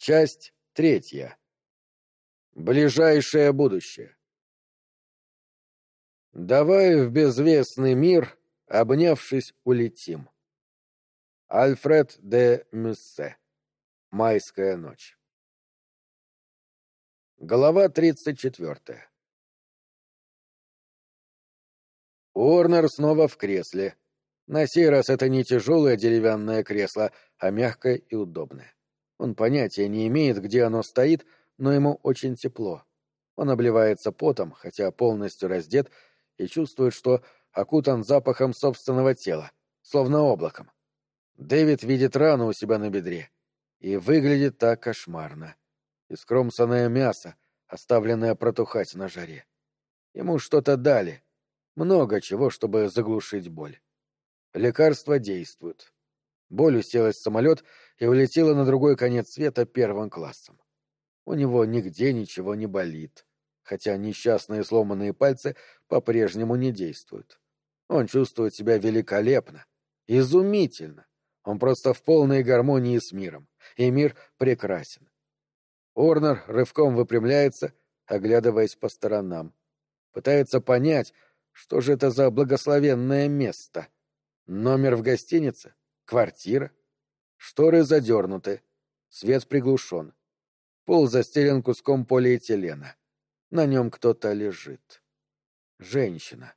Часть третья. Ближайшее будущее. Давай в безвестный мир, обнявшись, улетим. Альфред де Мюссе. Майская ночь. Глава тридцать четвертая. Уорнер снова в кресле. На сей раз это не тяжелое деревянное кресло, а мягкое и удобное. Он понятия не имеет, где оно стоит, но ему очень тепло. Он обливается потом, хотя полностью раздет, и чувствует, что окутан запахом собственного тела, словно облаком. Дэвид видит рану у себя на бедре. И выглядит так кошмарно. Искромсанное мясо, оставленное протухать на жаре. Ему что-то дали. Много чего, чтобы заглушить боль. Лекарства действуют. Боль уселась в самолет и улетела на другой конец света первым классом. У него нигде ничего не болит, хотя несчастные сломанные пальцы по-прежнему не действуют. Он чувствует себя великолепно, изумительно. Он просто в полной гармонии с миром, и мир прекрасен. Орнер рывком выпрямляется, оглядываясь по сторонам. Пытается понять, что же это за благословенное место. Номер в гостинице? Квартира? Шторы задернуты. Свет приглушен. Пол застелен куском полиэтилена. На нем кто-то лежит. Женщина.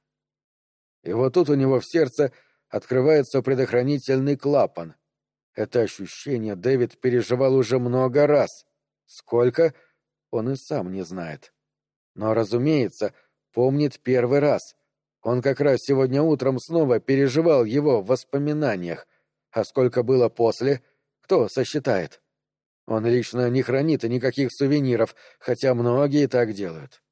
И вот тут у него в сердце открывается предохранительный клапан. Это ощущение Дэвид переживал уже много раз. Сколько? Он и сам не знает. Но, разумеется, помнит первый раз. Он как раз сегодня утром снова переживал его в воспоминаниях. А сколько было после, кто сосчитает? Он лично не хранит никаких сувениров, хотя многие так делают.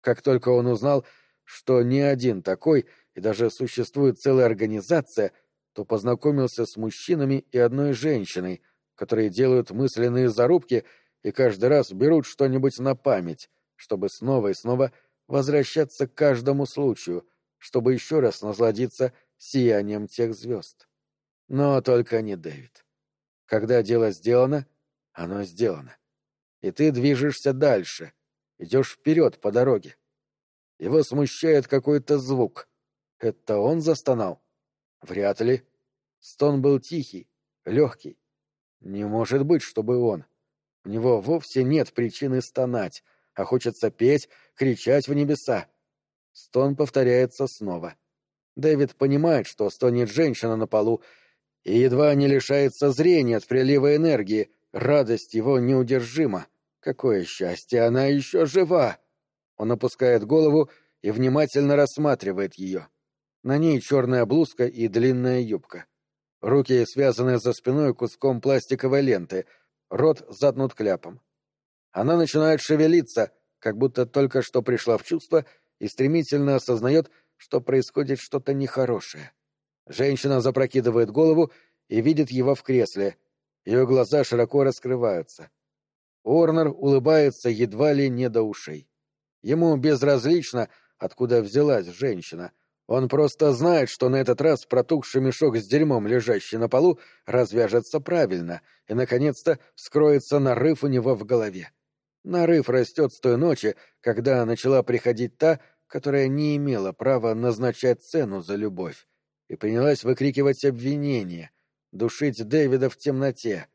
Как только он узнал, что не один такой и даже существует целая организация, то познакомился с мужчинами и одной женщиной, которые делают мысленные зарубки и каждый раз берут что-нибудь на память, чтобы снова и снова возвращаться к каждому случаю, чтобы еще раз насладиться сиянием тех звезд. Но только не Дэвид. Когда дело сделано, оно сделано. И ты движешься дальше, идешь вперед по дороге. Его смущает какой-то звук, это он застонал? Вряд ли. Стон был тихий, легкий. Не может быть, чтобы он. У него вовсе нет причины стонать, а хочется петь, кричать в небеса. Стон повторяется снова. Дэвид понимает, что стонет женщина на полу, и едва не лишается зрения от прилива энергии, радость его неудержима. Какое счастье, она еще жива! Он опускает голову и внимательно рассматривает ее. На ней черная блузка и длинная юбка. Руки связаны за спиной куском пластиковой ленты, рот затнут кляпом. Она начинает шевелиться, как будто только что пришла в чувство и стремительно осознает, что происходит что-то нехорошее. Женщина запрокидывает голову и видит его в кресле. Ее глаза широко раскрываются. Орнер улыбается едва ли не до ушей. Ему безразлично, откуда взялась женщина, он просто знает, что на этот раз протухший мешок с дерьмом, лежащий на полу, развяжется правильно, и, наконец-то, скроется нарыв у него в голове. Нарыв растет с той ночи, когда начала приходить та, которая не имела права назначать цену за любовь, и принялась выкрикивать обвинения, душить Дэвида в темноте,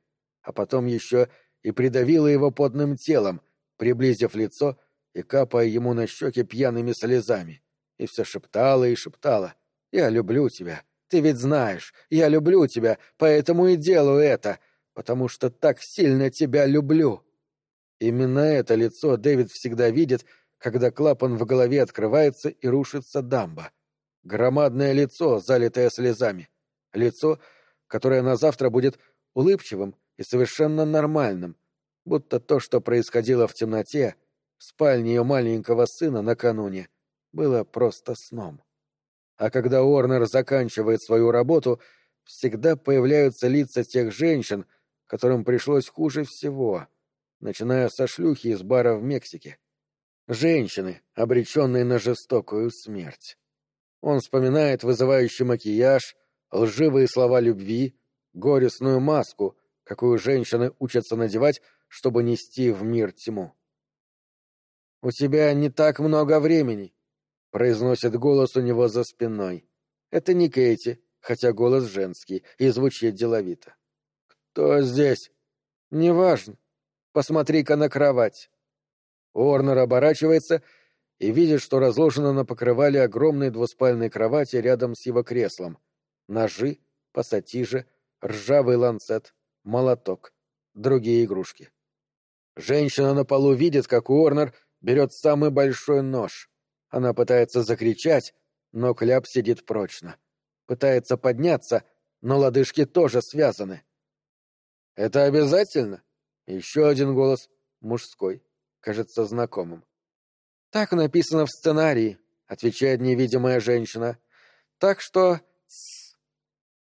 а потом еще и придавила его подным телом, приблизив лицо и капая ему на щеки пьяными слезами и все шептала и шептала. «Я люблю тебя. Ты ведь знаешь, я люблю тебя, поэтому и делаю это, потому что так сильно тебя люблю». Именно это лицо Дэвид всегда видит, когда клапан в голове открывается и рушится дамба. Громадное лицо, залитое слезами. Лицо, которое на завтра будет улыбчивым и совершенно нормальным, будто то, что происходило в темноте, в спальне ее маленького сына накануне, было просто сном. А когда Уорнер заканчивает свою работу, всегда появляются лица тех женщин, которым пришлось хуже всего, начиная со шлюхи из бара в Мексике. Женщины, обреченные на жестокую смерть. Он вспоминает вызывающий макияж, лживые слова любви, горестную маску, какую женщины учатся надевать, чтобы нести в мир тьму. «У тебя не так много времени», — произносит голос у него за спиной. Это не Кейти, хотя голос женский, и звучит деловито. «Кто здесь?» «Неважно. Посмотри-ка на кровать». Уорнер оборачивается и видит, что разложено на покрывале огромной двуспальной кровати рядом с его креслом. Ножи, пассатижи, ржавый ланцет, молоток, другие игрушки. Женщина на полу видит, как Уорнер берет самый большой нож. Она пытается закричать, но кляп сидит прочно. Пытается подняться, но лодыжки тоже связаны. «Это обязательно?» Еще один голос, мужской, кажется знакомым. «Так написано в сценарии», — отвечает невидимая женщина. «Так что...»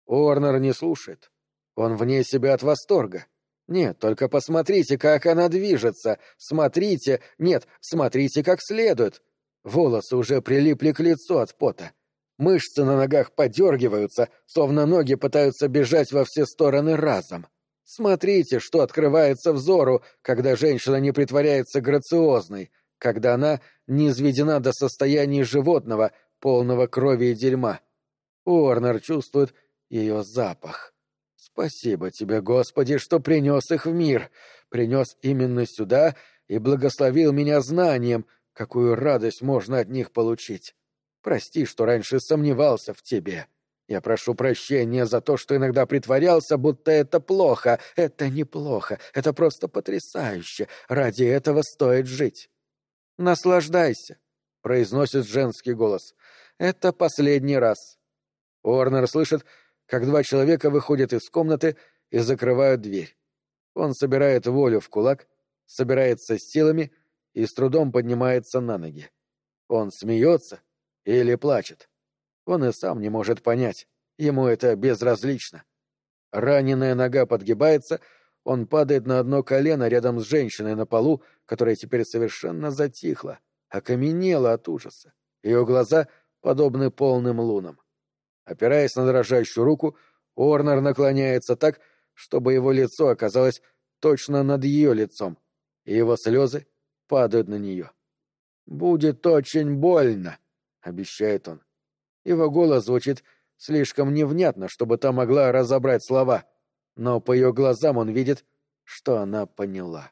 Уорнер не слушает. Он вне себя от восторга. Нет, только посмотрите, как она движется. Смотрите, нет, смотрите как следует. Волосы уже прилипли к лицу от пота. Мышцы на ногах подергиваются, словно ноги пытаются бежать во все стороны разом. Смотрите, что открывается взору, когда женщина не притворяется грациозной, когда она не изведена до состояния животного, полного крови и дерьма. Уорнер чувствует ее запах. Спасибо тебе, Господи, что принес их в мир, принес именно сюда и благословил меня знанием, какую радость можно от них получить. Прости, что раньше сомневался в тебе. Я прошу прощения за то, что иногда притворялся, будто это плохо. Это неплохо, это просто потрясающе. Ради этого стоит жить. Наслаждайся, произносит женский голос. Это последний раз. Уорнер слышит, как два человека выходят из комнаты и закрывают дверь. Он собирает волю в кулак, собирается с силами и с трудом поднимается на ноги. Он смеется или плачет. Он и сам не может понять. Ему это безразлично. Раненая нога подгибается, он падает на одно колено рядом с женщиной на полу, которая теперь совершенно затихла, окаменела от ужаса. Ее глаза подобны полным лунам. Опираясь на дрожащую руку, Орнер наклоняется так, чтобы его лицо оказалось точно над ее лицом, и его слезы падают на нее. «Будет очень больно», — обещает он. Его голос звучит слишком невнятно, чтобы та могла разобрать слова, но по ее глазам он видит, что она поняла.